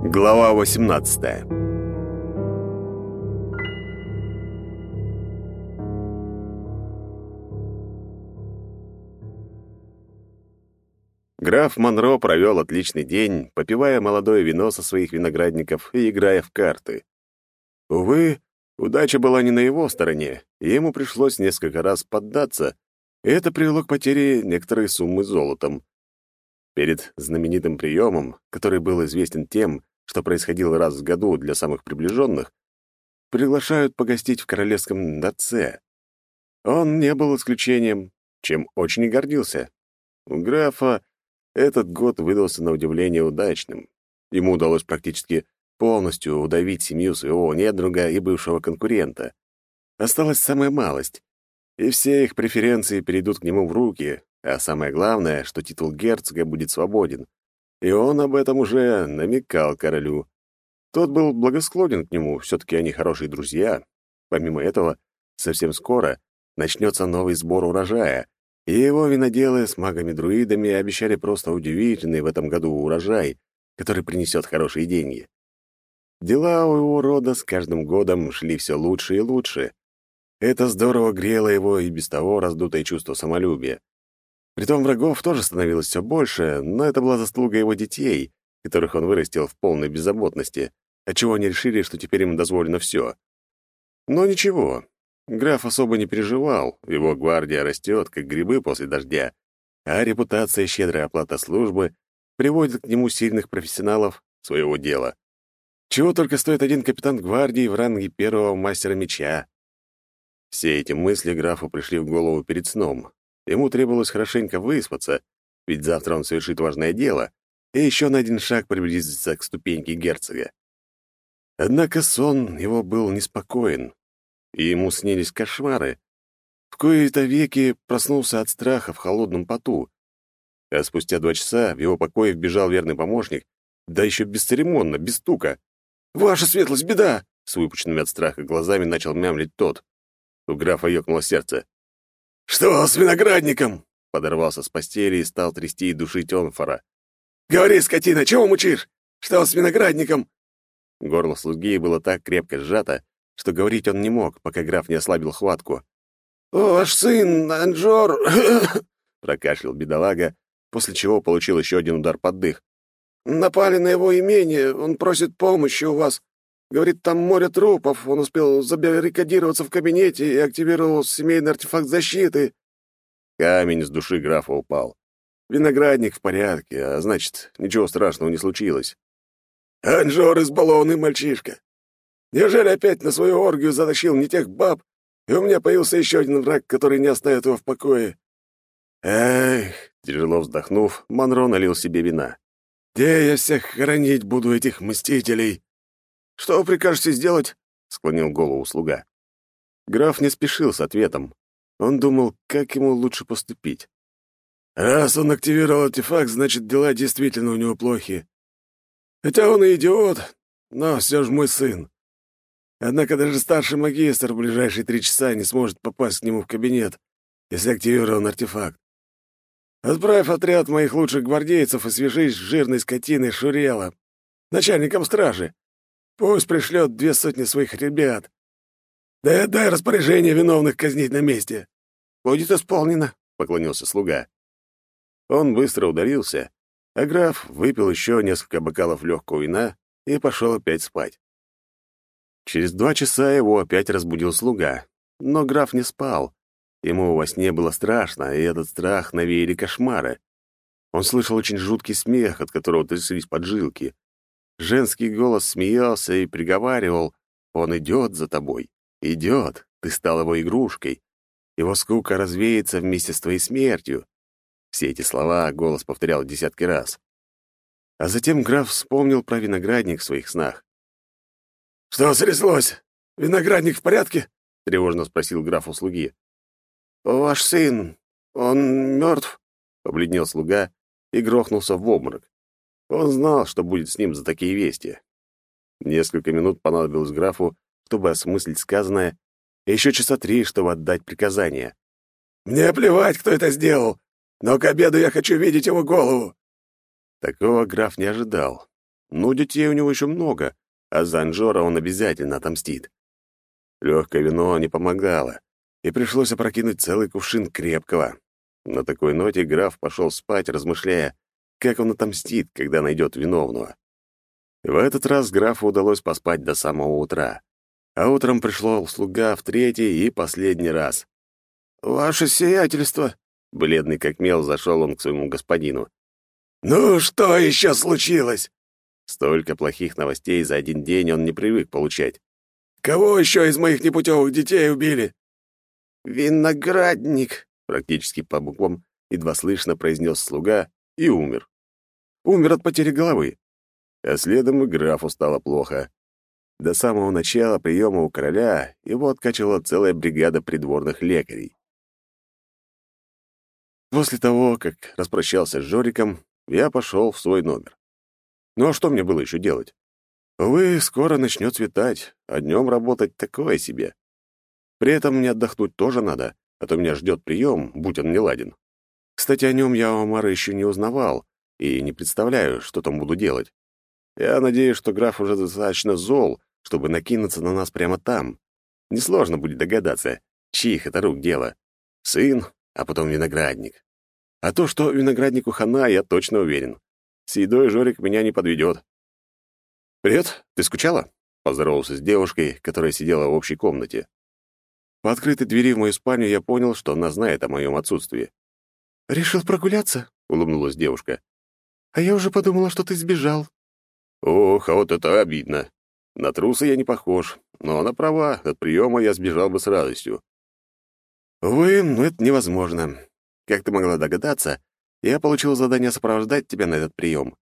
Глава 18 Граф Монро провел отличный день, попивая молодое вино со своих виноградников и играя в карты. Увы, удача была не на его стороне, и ему пришлось несколько раз поддаться, это привело к потере некоторой суммы золотом. Перед знаменитым приемом, который был известен тем, что происходил раз в году для самых приближенных, приглашают погостить в королевском дворце. Он не был исключением, чем очень и гордился. У графа этот год выдался на удивление удачным. Ему удалось практически полностью удавить семью своего недруга и бывшего конкурента. Осталась самая малость, и все их преференции перейдут к нему в руки, а самое главное, что титул герцога будет свободен. И он об этом уже намекал королю. Тот был благосклонен к нему, все-таки они хорошие друзья. Помимо этого, совсем скоро начнется новый сбор урожая, и его виноделы с магами-друидами обещали просто удивительный в этом году урожай, который принесет хорошие деньги. Дела у его рода с каждым годом шли все лучше и лучше. Это здорово грело его и без того раздутое чувство самолюбия. Притом врагов тоже становилось все больше, но это была заслуга его детей, которых он вырастил в полной беззаботности, отчего они решили, что теперь им дозволено все. Но ничего, граф особо не переживал, его гвардия растет, как грибы после дождя, а репутация и щедрая оплата службы приводит к нему сильных профессионалов своего дела. Чего только стоит один капитан гвардии в ранге первого мастера меча. Все эти мысли графу пришли в голову перед сном, Ему требовалось хорошенько выспаться, ведь завтра он совершит важное дело и еще на один шаг приблизится к ступеньке герцога. Однако сон его был неспокоен, и ему снились кошмары. В кои-то веки проснулся от страха в холодном поту, а спустя два часа в его покое вбежал верный помощник, да еще бесцеремонно, без стука. «Ваша светлость, беда!» С выпученными от страха глазами начал мямлить тот. У графа ёкнуло сердце. «Что с виноградником?» Подорвался с постели и стал трясти и душить Онфора. «Говори, скотина, чего мучишь? Что с виноградником?» Горло слуги было так крепко сжато, что говорить он не мог, пока граф не ослабил хватку. «Ваш сын, Анжор...» — прокашлял бедолага, после чего получил еще один удар под дых. «Напали на его имение, он просит помощи у вас. Говорит, там море трупов. Он успел забаррикадироваться в кабинете и активировал семейный артефакт защиты. Камень с души графа упал. Виноградник в порядке, а значит, ничего страшного не случилось. Анжор избалованный мальчишка. Неужели опять на свою оргию затащил не тех баб, и у меня появился еще один враг, который не оставит его в покое? Эх, тяжело вздохнув, Монро налил себе вина. Где я всех хоронить буду, этих мстителей? «Что прикажете сделать?» — склонил голову слуга. Граф не спешил с ответом. Он думал, как ему лучше поступить. «Раз он активировал артефакт, значит, дела действительно у него плохи. Хотя он и идиот, но все же мой сын. Однако даже старший магистр в ближайшие три часа не сможет попасть к нему в кабинет, если активирован артефакт. Отправь отряд моих лучших гвардейцев и свяжись с жирной скотиной Шурела, начальником стражи. Пусть пришлет две сотни своих ребят. Да и отдай распоряжение виновных казнить на месте. Будет исполнено, — поклонился слуга. Он быстро удалился, а граф выпил еще несколько бокалов легкого вина и пошел опять спать. Через два часа его опять разбудил слуга, но граф не спал. Ему во сне было страшно, и этот страх навеяли кошмары. Он слышал очень жуткий смех, от которого тряслись поджилки. Женский голос смеялся и приговаривал, «Он идет за тобой, идет, ты стал его игрушкой. Его скука развеется вместе с твоей смертью». Все эти слова голос повторял десятки раз. А затем граф вспомнил про виноградник в своих снах. «Что стряслось? Виноградник в порядке?» — тревожно спросил граф у слуги. «Ваш сын, он мертв?» — побледнел слуга и грохнулся в обморок. Он знал, что будет с ним за такие вести. Несколько минут понадобилось графу, чтобы осмыслить сказанное, и еще часа три, чтобы отдать приказание. «Мне плевать, кто это сделал. но к обеду я хочу видеть его голову». Такого граф не ожидал. Ну, детей у него еще много, а за Анжора он обязательно отомстит. Легкое вино не помогало, и пришлось опрокинуть целый кувшин крепкого. На такой ноте граф пошел спать, размышляя, как он отомстит, когда найдет виновного. В этот раз графу удалось поспать до самого утра. А утром пришло слуга в третий и последний раз. «Ваше сиятельство!» — бледный как мел зашел он к своему господину. «Ну, что еще случилось?» Столько плохих новостей за один день он не привык получать. «Кого еще из моих непутевых детей убили?» «Виноградник», — практически по буквам едва слышно произнес слуга и умер. Умер от потери головы. А следом и графу стало плохо. До самого начала приема у короля его откачивала целая бригада придворных лекарей. После того, как распрощался с Жориком, я пошел в свой номер. Ну а что мне было еще делать? Увы, скоро начнет светать, а днем работать такое себе. При этом мне отдохнуть тоже надо, а то меня ждет прием, будь он не ладен. Кстати, о нем я у Амара еще не узнавал и не представляю, что там буду делать. Я надеюсь, что граф уже достаточно зол, чтобы накинуться на нас прямо там. Несложно будет догадаться, чьих это рук дело. Сын, а потом виноградник. А то, что винограднику хана, я точно уверен. С едой Жорик меня не подведет. «Привет, ты скучала?» — поздоровался с девушкой, которая сидела в общей комнате. По открытой двери в мою спальню я понял, что она знает о моем отсутствии. «Решил прогуляться?» — улыбнулась девушка. «А я уже подумала, что ты сбежал». «Ох, а вот это обидно. На труса я не похож, но она права, от приема я сбежал бы с радостью. Увы, но это невозможно. Как ты могла догадаться, я получил задание сопровождать тебя на этот прием.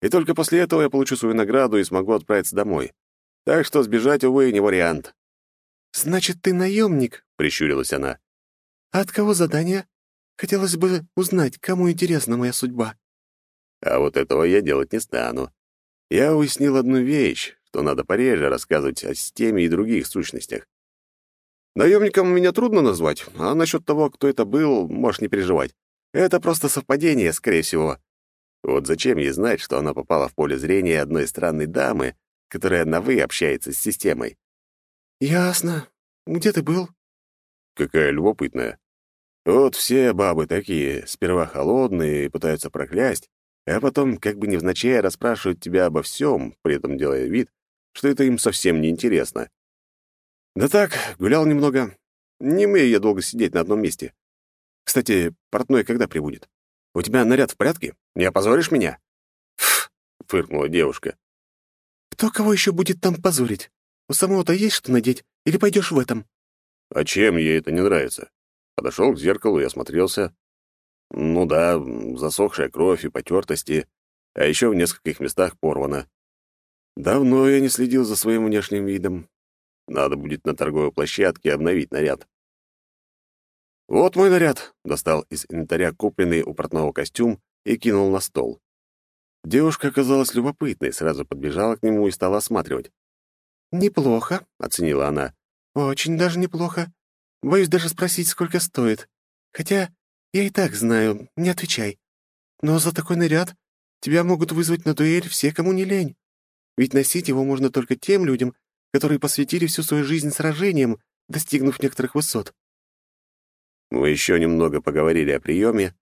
И только после этого я получу свою награду и смогу отправиться домой. Так что сбежать, увы, не вариант. «Значит, ты наемник?» — прищурилась она. «А от кого задание? Хотелось бы узнать, кому интересна моя судьба». А вот этого я делать не стану. Я уяснил одну вещь, что надо пореже рассказывать о системе и других сущностях. Наемником меня трудно назвать, а насчет того, кто это был, можешь не переживать. Это просто совпадение, скорее всего. Вот зачем ей знать, что она попала в поле зрения одной странной дамы, которая на «вы» общается с системой? «Ясно. Где ты был?» Какая любопытная. Вот все бабы такие, сперва холодные и пытаются проклясть, а потом как бы невзначай расспрашивают тебя обо всем, при этом делая вид, что это им совсем не интересно. Да так, гулял немного. Не умею я долго сидеть на одном месте. Кстати, портной когда прибудет? У тебя наряд в порядке? Не опозоришь меня?» «Фу!» — фыркнула девушка. «Кто кого еще будет там позорить? У самого-то есть что надеть? Или пойдешь в этом?» «А чем ей это не нравится?» Подошел к зеркалу и осмотрелся. Ну да, засохшая кровь и потертости, а еще в нескольких местах порвано. Давно я не следил за своим внешним видом. Надо будет на торговой площадке обновить наряд. «Вот мой наряд», — достал из инвентаря купленный у портного костюм и кинул на стол. Девушка оказалась любопытной, сразу подбежала к нему и стала осматривать. «Неплохо», — оценила она. «Очень даже неплохо. Боюсь даже спросить, сколько стоит. Хотя я и так знаю, не отвечай. Но за такой наряд тебя могут вызвать на дуэль все, кому не лень. Ведь носить его можно только тем людям, которые посвятили всю свою жизнь сражениям, достигнув некоторых высот. Мы еще немного поговорили о приеме,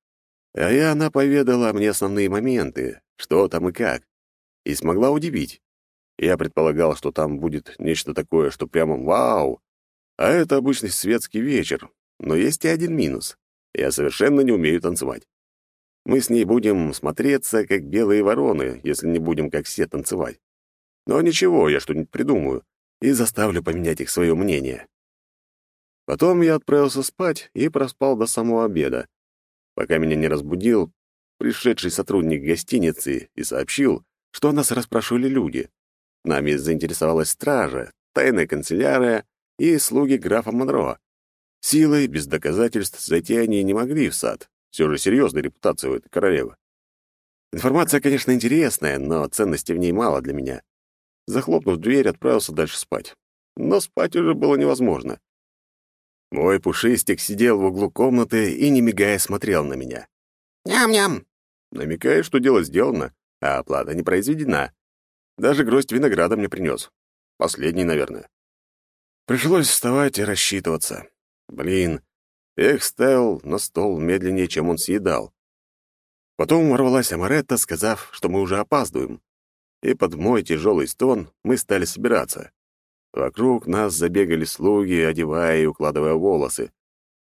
а я она поведала мне основные моменты, что там и как, и смогла удивить. Я предполагал, что там будет нечто такое, что прямо вау, а это обычный светский вечер, но есть и один минус. Я совершенно не умею танцевать. Мы с ней будем смотреться, как белые вороны, если не будем, как все, танцевать. Но ничего, я что-нибудь придумаю и заставлю поменять их свое мнение. Потом я отправился спать и проспал до самого обеда, пока меня не разбудил пришедший сотрудник гостиницы и сообщил, что нас расспрашивали люди. Нами заинтересовалась стража, тайная канцелярия и слуги графа Монро. Силой, без доказательств, зайти они не могли в сад. Все же серьезная репутация у этой королевы. Информация, конечно, интересная, но ценности в ней мало для меня. Захлопнув дверь, отправился дальше спать. Но спать уже было невозможно. Мой пушистик сидел в углу комнаты и, не мигая, смотрел на меня. «Ням-ням!» Намекает, что дело сделано, а оплата не произведена. Даже гроздь винограда мне принес. Последний, наверное. Пришлось вставать и рассчитываться. Блин, эх, ставил на стол медленнее, чем он съедал. Потом ворвалась Амаретта, сказав, что мы уже опаздываем. И под мой тяжелый стон мы стали собираться. Вокруг нас забегали слуги, одевая и укладывая волосы.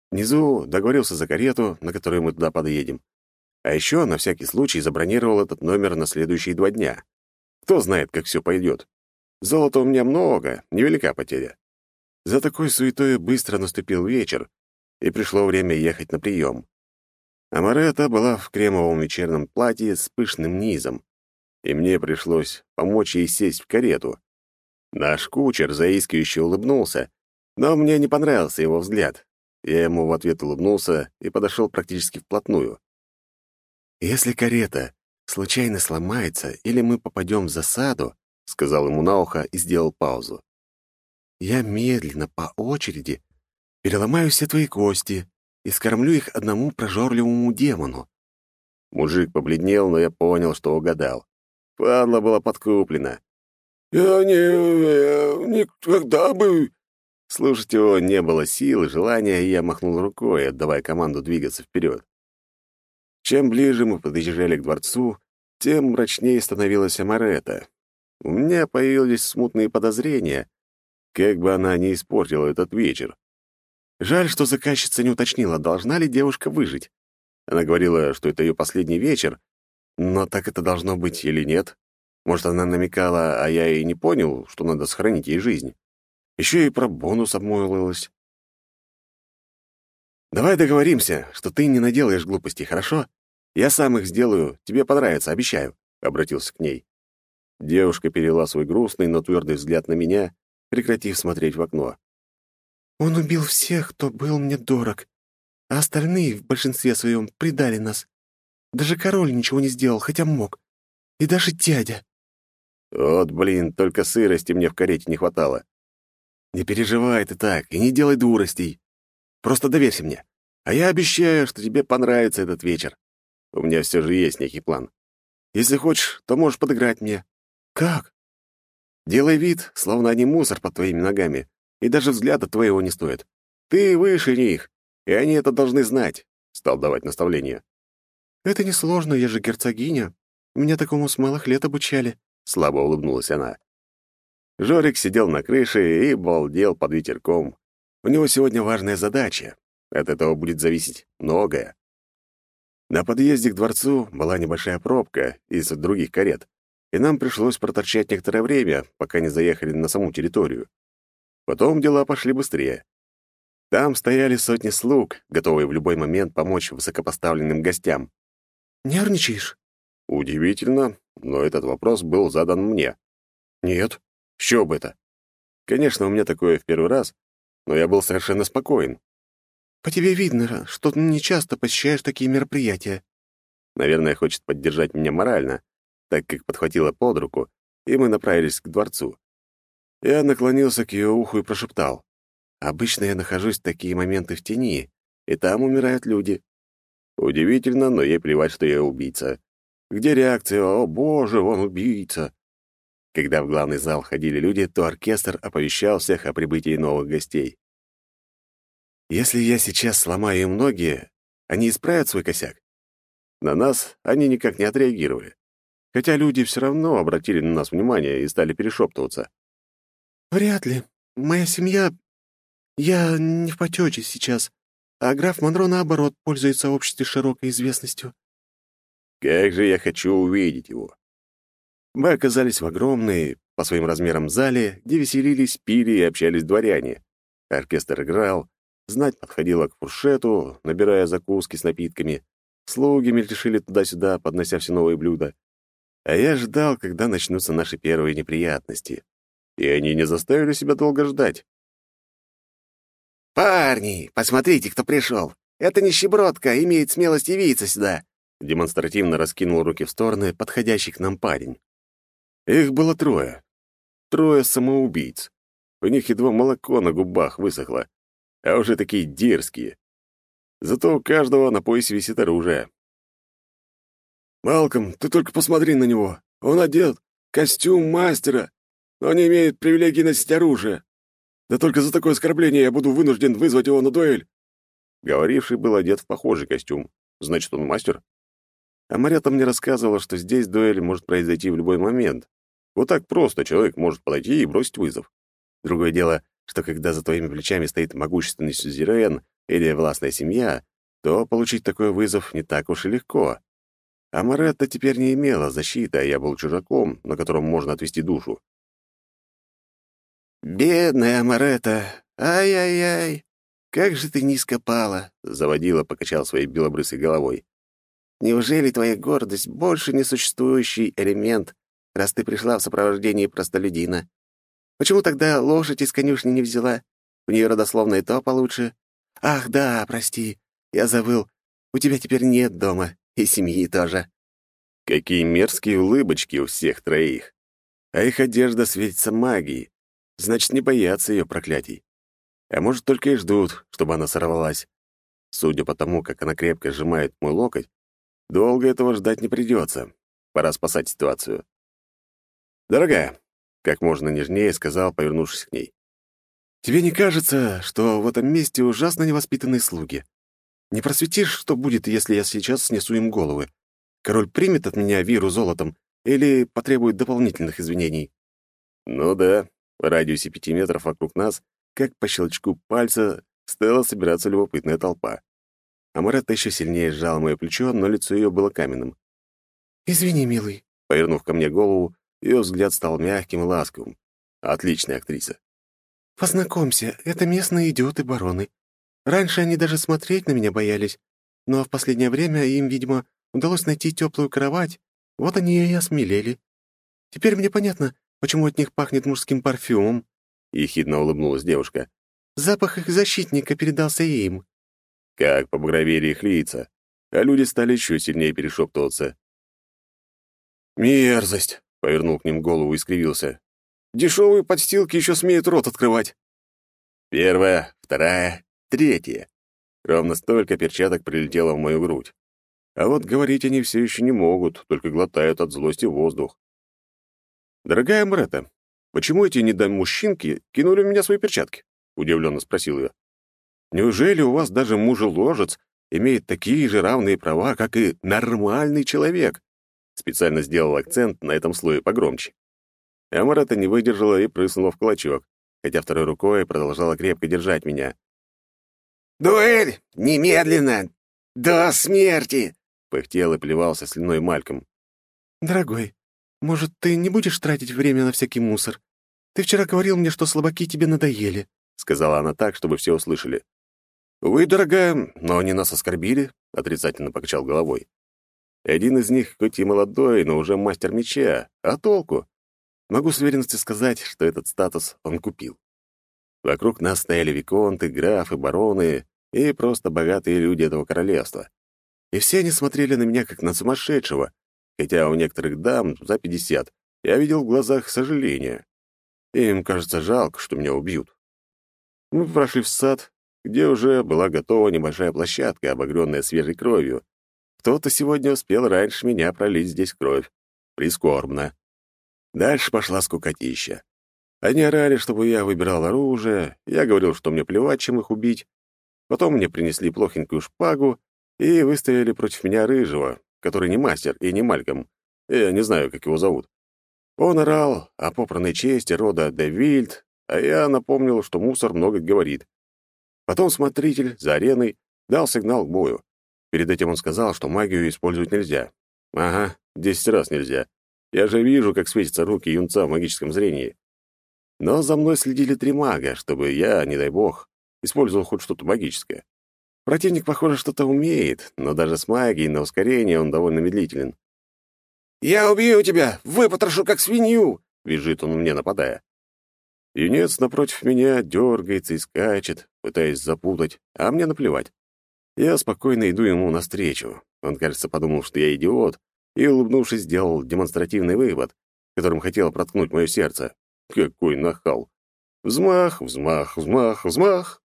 Внизу договорился за карету, на которой мы туда подъедем. А еще на всякий случай забронировал этот номер на следующие два дня. Кто знает, как все пойдет. Золота у меня много, невелика потеря. За такой суетой быстро наступил вечер, и пришло время ехать на прием. Амарета была в кремовом вечерном платье с пышным низом, и мне пришлось помочь ей сесть в карету. Наш кучер заискивающе улыбнулся, но мне не понравился его взгляд. Я ему в ответ улыбнулся и подошел практически вплотную. «Если карета случайно сломается или мы попадем в засаду, — сказал ему на ухо и сделал паузу. «Я медленно, по очереди, переломаю все твои кости и скормлю их одному прожорливому демону». Мужик побледнел, но я понял, что угадал. Падла была подкуплена. «Я не... Я никогда бы...» Слушать его не было сил и желания, и я махнул рукой, отдавая команду двигаться вперед. Чем ближе мы подъезжали к дворцу, тем мрачнее становилась Амарета. У меня появились смутные подозрения, как бы она не испортила этот вечер. Жаль, что заказчица не уточнила, должна ли девушка выжить. Она говорила, что это ее последний вечер, но так это должно быть или нет? Может, она намекала, а я и не понял, что надо сохранить ей жизнь. Еще и про бонус обмолвилась. «Давай договоримся, что ты не наделаешь глупостей, хорошо? Я сам их сделаю, тебе понравится, обещаю», — обратился к ней. Девушка перевела свой грустный, но твердый взгляд на меня, прекратив смотреть в окно. «Он убил всех, кто был мне дорог, а остальные в большинстве своем предали нас. Даже король ничего не сделал, хотя мог. И даже дядя». «Вот, блин, только сырости мне в карете не хватало. Не переживай ты так и не делай дуростей. Просто доверься мне. А я обещаю, что тебе понравится этот вечер. У меня все же есть некий план. Если хочешь, то можешь подыграть мне». «Как?» «Делай вид, словно они мусор под твоими ногами, и даже взгляда твоего не стоят. Ты выше них, и они это должны знать», — стал давать наставления. «Это несложно, я же герцогиня. Меня такому с малых лет обучали», — слабо улыбнулась она. Жорик сидел на крыше и балдел под ветерком. У него сегодня важная задача. От этого будет зависеть многое. На подъезде к дворцу была небольшая пробка из других карет, и нам пришлось проторчать некоторое время, пока не заехали на саму территорию. Потом дела пошли быстрее. Там стояли сотни слуг, готовые в любой момент помочь высокопоставленным гостям. «Нервничаешь?» Удивительно, но этот вопрос был задан мне. «Нет, что бы это?» Конечно, у меня такое в первый раз, но я был совершенно спокоен. «По тебе видно, что ты не часто посещаешь такие мероприятия». Наверное, хочет поддержать меня морально, так как подхватила под руку, и мы направились к дворцу. Я наклонился к ее уху и прошептал. «Обычно я нахожусь в такие моменты в тени, и там умирают люди». Удивительно, но ей плевать, что я убийца. Где реакция «О, боже, он убийца»? Когда в главный зал ходили люди, то оркестр оповещал всех о прибытии новых гостей. Если я сейчас сломаю им ноги, они исправят свой косяк? На нас они никак не отреагировали хотя люди все равно обратили на нас внимание и стали перешептываться. «Вряд ли. Моя семья... Я не в потече сейчас, а граф Монро, наоборот, пользуется в обществе широкой известностью». «Как же я хочу увидеть его!» Мы оказались в огромной, по своим размерам, зале, где веселились, пили и общались дворяне. Оркестр играл, знать подходила к фуршету, набирая закуски с напитками. Слуги мельтешили туда-сюда, поднося все новые блюда. А я ждал, когда начнутся наши первые неприятности. И они не заставили себя долго ждать. «Парни, посмотрите, кто пришел! Это нищебродка имеет смелость явиться сюда!» Демонстративно раскинул руки в стороны подходящий к нам парень. Их было трое. Трое самоубийц. У них едва молоко на губах высохло, а уже такие дерзкие. Зато у каждого на поясе висит оружие. «Малком, ты только посмотри на него. Он одет, костюм мастера, но не имеет привилегии носить оружие. Да только за такое оскорбление я буду вынужден вызвать его на дуэль». Говоривший был одет в похожий костюм. Значит, он мастер? А Марета мне рассказывала, что здесь дуэль может произойти в любой момент. Вот так просто человек может подойти и бросить вызов. Другое дело, что когда за твоими плечами стоит могущественный сюзерен или властная семья, то получить такой вызов не так уж и легко. А Маретта теперь не имела защиты, а я был чужаком, на котором можно отвести душу. «Бедная Маретта! Ай-яй-яй! Как же ты низко пала!» — заводила, покачал своей белобрысой головой. «Неужели твоя гордость — больше несуществующий элемент, раз ты пришла в сопровождении простолюдина? Почему тогда лошадь из конюшни не взяла? У нее родословно и то получше. Ах, да, прости, я забыл. У тебя теперь нет дома, и семьи тоже». Какие мерзкие улыбочки у всех троих. А их одежда светится магией. Значит, не боятся ее проклятий. А может, только и ждут, чтобы она сорвалась. Судя по тому, как она крепко сжимает мой локоть, долго этого ждать не придется. Пора спасать ситуацию. «Дорогая», — как можно нежнее сказал, повернувшись к ней, «тебе не кажется, что в этом месте ужасно невоспитанные слуги? Не просветишь, что будет, если я сейчас снесу им головы? Король примет от меня виру золотом или потребует дополнительных извинений?» «Ну да, в радиусе пяти метров вокруг нас, как по щелчку пальца, стала собираться любопытная толпа. Амаретта еще сильнее сжала мое плечо, но лицо ее было каменным. «Извини, милый», — повернув ко мне голову, ее взгляд стал мягким и ласковым. Отличная актриса. «Познакомься, это местные идиоты-бароны. Раньше они даже смотреть на меня боялись, но в последнее время им, видимо, удалось найти теплую кровать, вот они и осмелели. Теперь мне понятно, почему от них пахнет мужским парфюмом», — ехидно улыбнулась девушка. «Запах их защитника передался и им». Как побагровели их лица, а люди стали еще сильнее перешептываться. «Мерзость!» — повернул к ним голову и скривился. «Дешевые подстилки еще смеют рот открывать». Первая, вторая, третья. Ровно столько перчаток прилетело в мою грудь. А вот говорить они все еще не могут, только глотают от злости воздух. «Дорогая Мрета, почему эти недомужчинки кинули в меня свои перчатки?» — удивленно спросил я. «Неужели у вас даже мужеложец имеет такие же равные права, как и нормальный человек?» Специально сделал акцент на этом слое погромче. А не выдержала и прыснула в кулачок, хотя второй рукой продолжала крепко держать меня. «Дуэль! Немедленно! До смерти!» — пыхтел и плевался слюной Мальком. «Дорогой, может, ты не будешь тратить время на всякий мусор? Ты вчера говорил мне, что слабаки тебе надоели», — сказала она так, чтобы все услышали. «Вы, дорогая, но они нас оскорбили», — отрицательно покачал головой. Один из них хоть и молодой, но уже мастер меча. А толку? Могу с уверенностью сказать, что этот статус он купил. Вокруг нас стояли виконты, графы, бароны и просто богатые люди этого королевства. И все они смотрели на меня как на сумасшедшего, хотя у некоторых дам за пятьдесят я видел в глазах сожаление. Им кажется жалко, что меня убьют. Мы прошли в сад, где уже была готова небольшая площадка, обогренная свежей кровью. Кто-то сегодня успел раньше меня пролить здесь кровь. Прискорбно. Дальше пошла скукотища. Они орали, чтобы я выбирал оружие, я говорил, что мне плевать, чем их убить. Потом мне принесли плохенькую шпагу и выставили против меня рыжего, который не мастер и не Мальком. Я не знаю, как его зовут. Он орал о попранной чести рода Девильд, а я напомнил, что мусор много говорит. Потом смотритель за ареной дал сигнал к бою. Перед этим он сказал, что магию использовать нельзя. Ага, десять раз нельзя. Я же вижу, как светятся руки юнца в магическом зрении. Но за мной следили три мага, чтобы я, не дай бог, использовал хоть что-то магическое. Противник, похоже, что-то умеет, но даже с магией на ускорение он довольно медлителен. «Я убью тебя! Выпотрошу, как свинью!» — визжит он мне, нападая. Юнец напротив меня дергается и скачет, пытаясь запутать, а мне наплевать. Я спокойно иду ему навстречу. Он, кажется, подумал, что я идиот, и, улыбнувшись, сделал демонстративный вывод, которым хотел проткнуть мое сердце. Какой нахал! Взмах, взмах, взмах, взмах!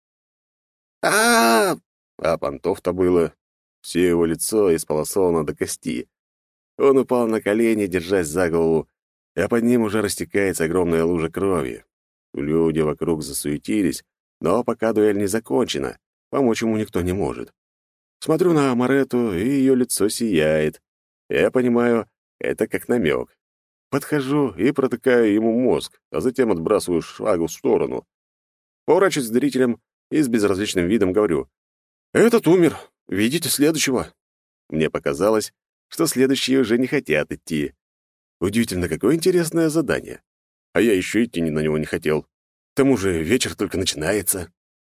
А А понтов-то было. Все его лицо исполосовано до кости. Он упал на колени, держась за голову, а под ним уже растекается огромная лужа крови. Люди вокруг засуетились, но пока дуэль не закончена, помочь ему никто не может. Смотрю на Амарету, и ее лицо сияет. Я понимаю, это как намек. Подхожу и протыкаю ему мозг, а затем отбрасываю шагу в сторону. Поворачиваюсь к зрителям и с безразличным видом говорю. «Этот умер. Видите следующего?» Мне показалось, что следующие уже не хотят идти. Удивительно, какое интересное задание. А я еще идти на него не хотел. К тому же вечер только начинается.